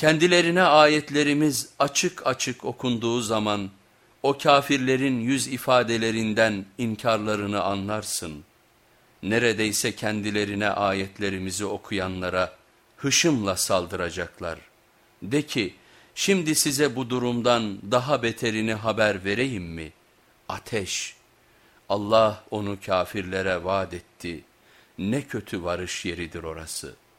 Kendilerine ayetlerimiz açık açık okunduğu zaman o kafirlerin yüz ifadelerinden inkarlarını anlarsın. Neredeyse kendilerine ayetlerimizi okuyanlara hışımla saldıracaklar. De ki şimdi size bu durumdan daha beterini haber vereyim mi? Ateş. Allah onu kafirlere vaat etti. Ne kötü varış yeridir orası.''